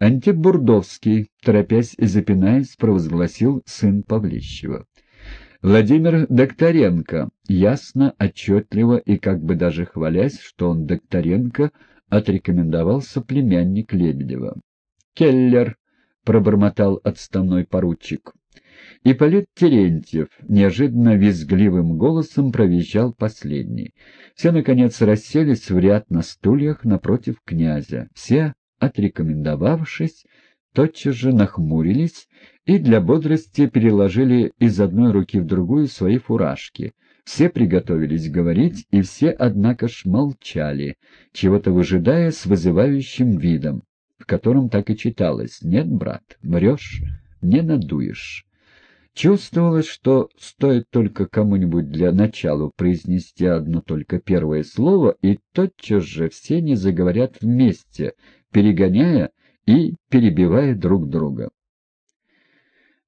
Антибурдовский, торопясь и запинаясь, провозгласил сын Павлищева. Владимир Докторенко, ясно, отчетливо и как бы даже хвалясь, что он Докторенко, отрекомендовался племянник Лебедева. «Келлер», — пробормотал отставной поручик. Ипполит Терентьев неожиданно визгливым голосом провизжал последний. Все, наконец, расселись в ряд на стульях напротив князя. Все, отрекомендовавшись, тотчас же нахмурились и для бодрости переложили из одной руки в другую свои фуражки. Все приготовились говорить, и все, однако ж, молчали, чего-то выжидая с вызывающим видом, в котором так и читалось «Нет, брат, врешь, не надуешь». Чувствовалось, что стоит только кому-нибудь для начала произнести одно только первое слово, и тотчас же все не заговорят вместе, перегоняя и перебивая друг друга.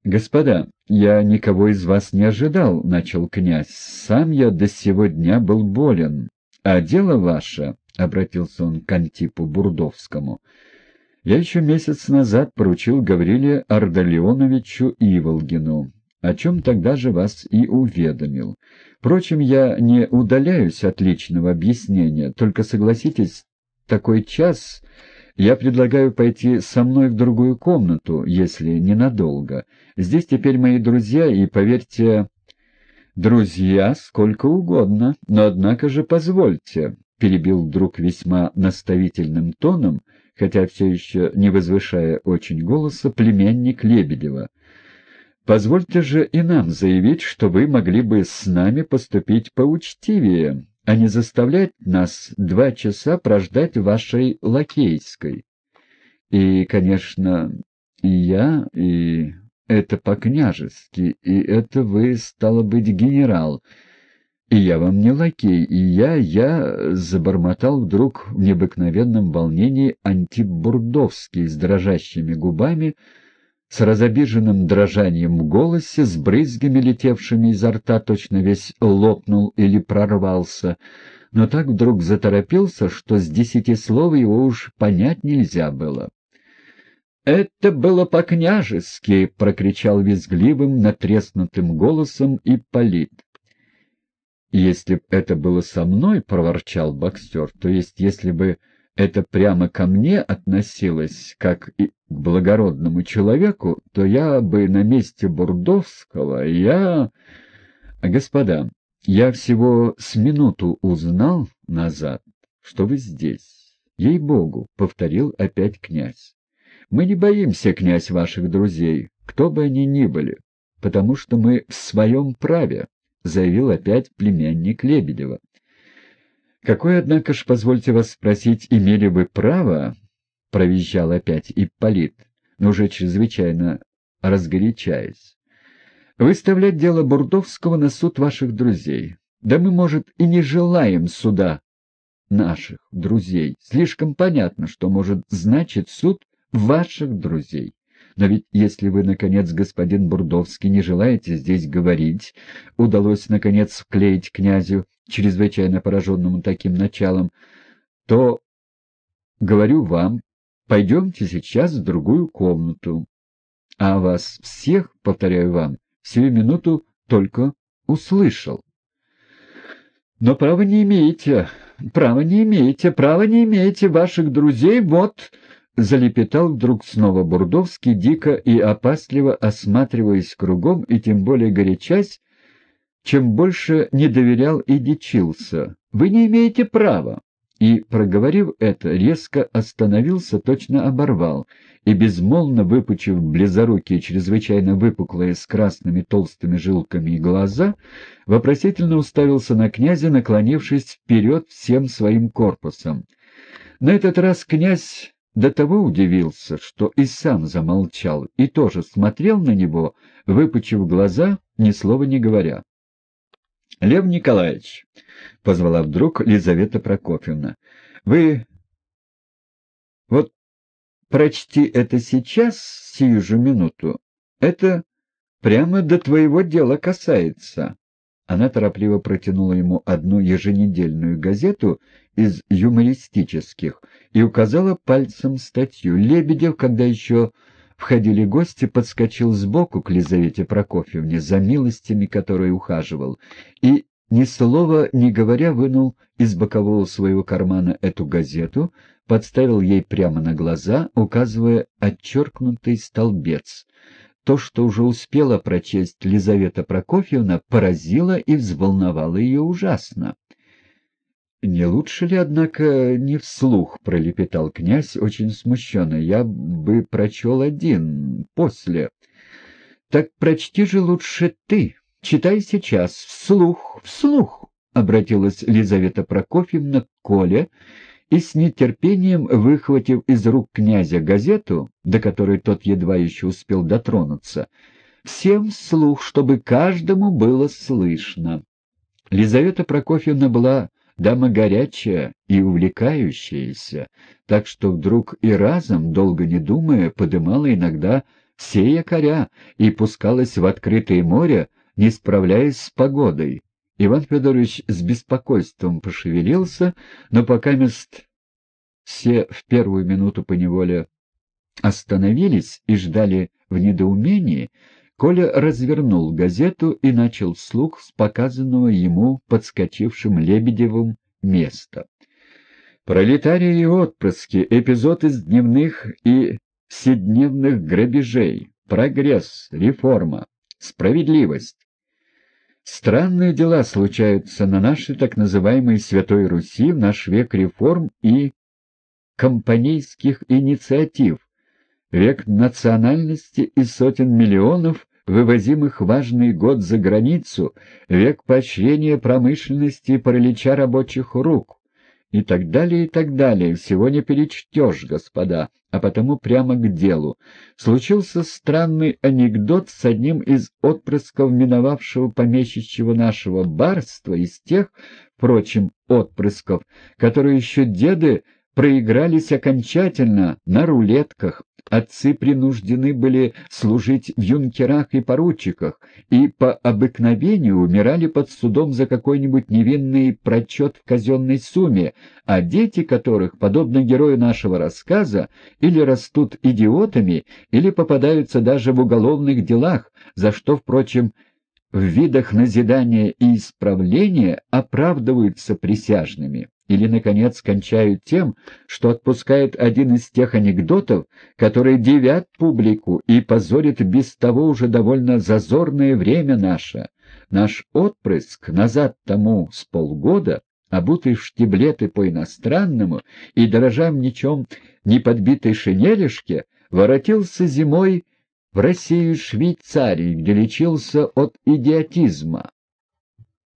«Господа, я никого из вас не ожидал», — начал князь. «Сам я до сего дня был болен. А дело ваше», — обратился он к Антипу Бурдовскому, — «я еще месяц назад поручил Гавриле Ардалионовичу Иволгину, о чем тогда же вас и уведомил. Впрочем, я не удаляюсь от личного объяснения, только согласитесь, такой час я предлагаю пойти со мной в другую комнату, если ненадолго. Здесь теперь мои друзья, и, поверьте, друзья сколько угодно, но однако же позвольте, — перебил вдруг весьма наставительным тоном, хотя все еще не возвышая очень голоса, племянник Лебедева. Позвольте же и нам заявить, что вы могли бы с нами поступить поучтивее а не заставлять нас два часа прождать вашей лакейской. И, конечно, и я, и это по-княжески, и это вы, стало быть, генерал, и я вам не лакей, и я, я, — забормотал вдруг в необыкновенном волнении Антибурдовский с дрожащими губами, — с разобиженным дрожанием в голосе, с брызгами, летевшими изо рта, точно весь лопнул или прорвался, но так вдруг заторопился, что с десяти слов его уж понять нельзя было. «Это было по-княжески!» — прокричал визгливым, натреснутым голосом Ипполит. «Если б это было со мной, — проворчал боксер, — то есть если бы это прямо ко мне относилось, как и к благородному человеку, то я бы на месте Бурдовского, я... Господа, я всего с минуту узнал назад, что вы здесь. Ей-богу, — повторил опять князь. Мы не боимся, князь, ваших друзей, кто бы они ни были, потому что мы в своем праве, — заявил опять племянник Лебедева. «Какое, однако ж, позвольте вас спросить, имели вы право?» — провизжал опять Ипполит, но уже чрезвычайно разгорячаясь. «Выставлять дело Бурдовского на суд ваших друзей. Да мы, может, и не желаем суда наших друзей. Слишком понятно, что может значить суд ваших друзей. Но ведь если вы, наконец, господин Бурдовский, не желаете здесь говорить, удалось, наконец, вклеить князю, чрезвычайно пораженному таким началом, то, говорю вам, пойдемте сейчас в другую комнату. А вас всех, повторяю вам, сию минуту только услышал. Но права не имеете, права не имеете, права не имеете ваших друзей, вот... Залепетал вдруг снова Бурдовский, дико и опасливо осматриваясь кругом и тем более горячась, чем больше не доверял и дичился. «Вы не имеете права!» И, проговорив это, резко остановился, точно оборвал, и, безмолвно выпучив близорукие, чрезвычайно выпуклые, с красными толстыми жилками глаза, вопросительно уставился на князя, наклонившись вперед всем своим корпусом. На этот раз князь до того удивился, что и сам замолчал, и тоже смотрел на него, выпучив глаза, ни слова не говоря. — Лев Николаевич, — позвала вдруг Лизавета Прокофьевна, — вы вот прочти это сейчас, сию же минуту. Это прямо до твоего дела касается. Она торопливо протянула ему одну еженедельную газету из юмористических и указала пальцем статью. Лебедев, когда еще входили гости, подскочил сбоку к Лизавете Прокофьевне, за милостями которой ухаживал, и, ни слова не говоря, вынул из бокового своего кармана эту газету, подставил ей прямо на глаза, указывая отчеркнутый столбец. То, что уже успела прочесть Лизавета Прокофьевна, поразило и взволновало ее ужасно. «Не лучше ли, однако, не вслух?» — пролепетал князь, очень смущенный. «Я бы прочел один, после». «Так прочти же лучше ты. Читай сейчас, вслух, вслух!» — обратилась Лизавета Прокофьевна к Коле, и с нетерпением, выхватив из рук князя газету, до которой тот едва еще успел дотронуться, всем вслух, чтобы каждому было слышно. Лизавета Прокофьевна была дама горячая и увлекающаяся, так что вдруг и разом, долго не думая, подымала иногда все якоря и пускалась в открытое море, не справляясь с погодой. Иван Федорович с беспокойством пошевелился, но пока мест все в первую минуту поневоле остановились и ждали в недоумении, Коля развернул газету и начал слух с показанного ему подскочившим Лебедевым места. Пролетарии и отпрыски, эпизод из дневных и вседневных грабежей, прогресс, реформа, справедливость. Странные дела случаются на нашей так называемой Святой Руси в наш век реформ и компанейских инициатив, век национальности и сотен миллионов вывозимых важный год за границу, век поощрения промышленности и паралича рабочих рук, и так далее, и так далее. Всего не перечтешь, господа, а потому прямо к делу. Случился странный анекдот с одним из отпрысков миновавшего помещичьего нашего барства, из тех, впрочем, отпрысков, которые еще деды проигрались окончательно на рулетках, Отцы принуждены были служить в юнкерах и поручиках, и по обыкновению умирали под судом за какой-нибудь невинный прочет в казенной сумме, а дети которых, подобно герою нашего рассказа, или растут идиотами, или попадаются даже в уголовных делах, за что, впрочем, в видах назидания и исправления оправдываются присяжными или, наконец, кончают тем, что отпускает один из тех анекдотов, которые девят публику и позорят без того уже довольно зазорное время наше. Наш отпрыск назад тому с полгода, обутый в штиблеты по-иностранному и, дорожа ничем не подбитой шинелишке, воротился зимой в Россию Швейцарии, где лечился от идиотизма.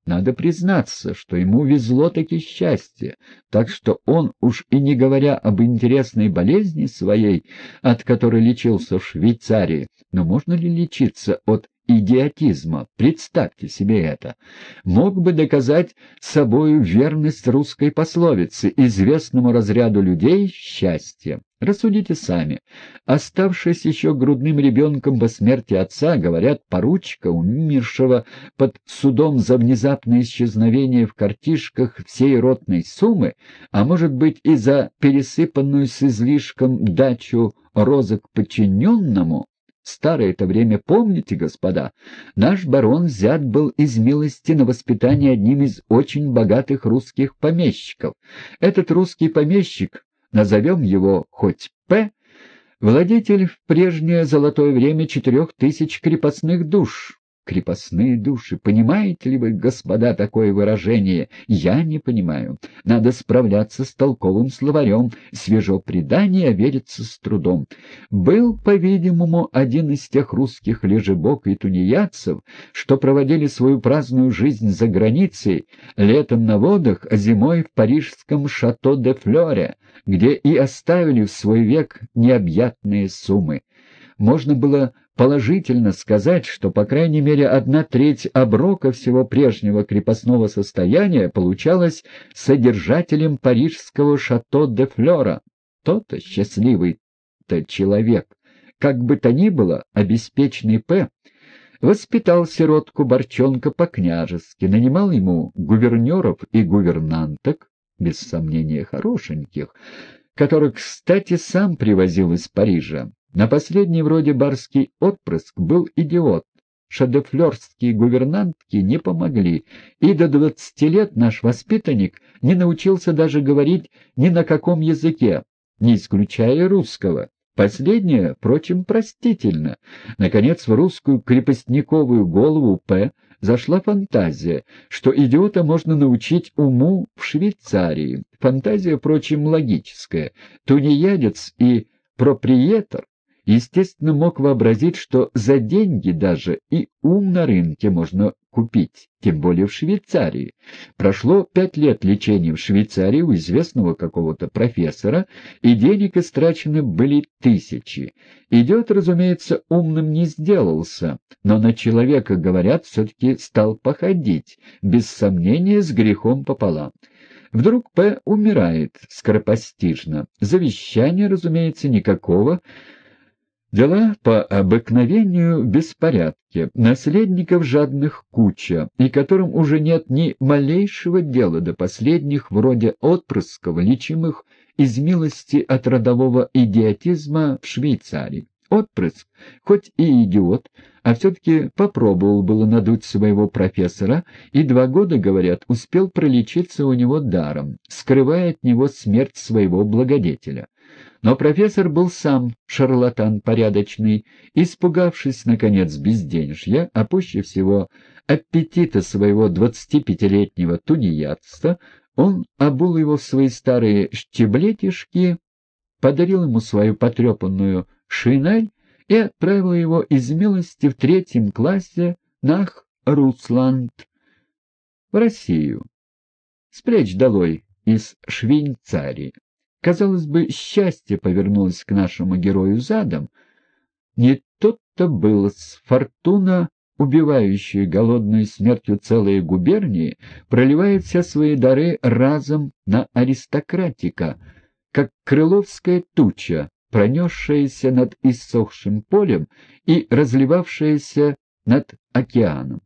Надо признаться, что ему везло таки счастье, так что он, уж и не говоря об интересной болезни своей, от которой лечился в Швейцарии, но можно ли лечиться от идиотизма, представьте себе это, мог бы доказать собою верность русской пословицы известному разряду людей счастье. Рассудите сами. Оставшись еще грудным ребенком по смерти отца, говорят, поручика, умершего под судом за внезапное исчезновение в картишках всей ротной суммы, а может быть и за пересыпанную с излишком дачу розок подчиненному, Старое это время помните, господа? Наш барон взят был из милости на воспитание одним из очень богатых русских помещиков. Этот русский помещик, назовем его хоть П, владетель в прежнее золотое время четырех тысяч крепостных душ, крепостные души. Понимаете ли вы, господа, такое выражение? Я не понимаю. Надо справляться с толковым словарем, свежо предание, а верится с трудом. Был, по-видимому, один из тех русских лежебок и тунеядцев, что проводили свою праздную жизнь за границей, летом на водах, а зимой в парижском шато де Флоре, где и оставили в свой век необъятные суммы. Можно было положительно сказать, что по крайней мере одна треть оброка всего прежнего крепостного состояния получалась содержателем парижского шато де Флора. То-то счастливый-то человек. Как бы то ни было, обеспеченный П. Воспитал сиротку-борчонка по-княжески, нанимал ему гувернеров и гувернанток, без сомнения хорошеньких, которых, кстати, сам привозил из Парижа. На последний вроде барский отпрыск был идиот. Шадефлерские гувернантки не помогли, и до двадцати лет наш воспитанник не научился даже говорить ни на каком языке, не исключая русского. Последнее, впрочем, простительно. Наконец, в русскую крепостниковую голову П. зашла фантазия, что идиота можно научить уму в Швейцарии. Фантазия, впрочем, логическая. Тунеядец и проприетор естественно, мог вообразить, что за деньги даже и ум на рынке можно купить, тем более в Швейцарии. Прошло пять лет лечения в Швейцарии у известного какого-то профессора, и денег истрачены были тысячи. Идет, разумеется, умным не сделался, но на человека, говорят, все-таки стал походить, без сомнения, с грехом пополам. Вдруг П. умирает скоропостижно. Завещания, разумеется, никакого, Дела по обыкновению в беспорядке, наследников жадных куча, и которым уже нет ни малейшего дела до последних, вроде отпрысков, лечимых из милости от родового идиотизма в Швейцарии. Отпрыск, хоть и идиот, а все-таки попробовал было надуть своего профессора, и два года, говорят, успел пролечиться у него даром, скрывая от него смерть своего благодетеля. Но профессор был сам шарлатан порядочный, испугавшись, наконец, безденежья, а пуще всего аппетита своего двадцатипятилетнего тунеядства, он обул его в свои старые штиблетишки, подарил ему свою потрепанную шинель и отправил его из милости в третьем классе на Русланд, в Россию. Спрячь долой из Швейцарии. Казалось бы, счастье повернулось к нашему герою задом. Не тут-то было. С фортуна, убивающая голодной смертью целые губернии, проливает все свои дары разом на аристократика, как крыловская туча, пронесшаяся над иссохшим полем и разливавшаяся над океаном.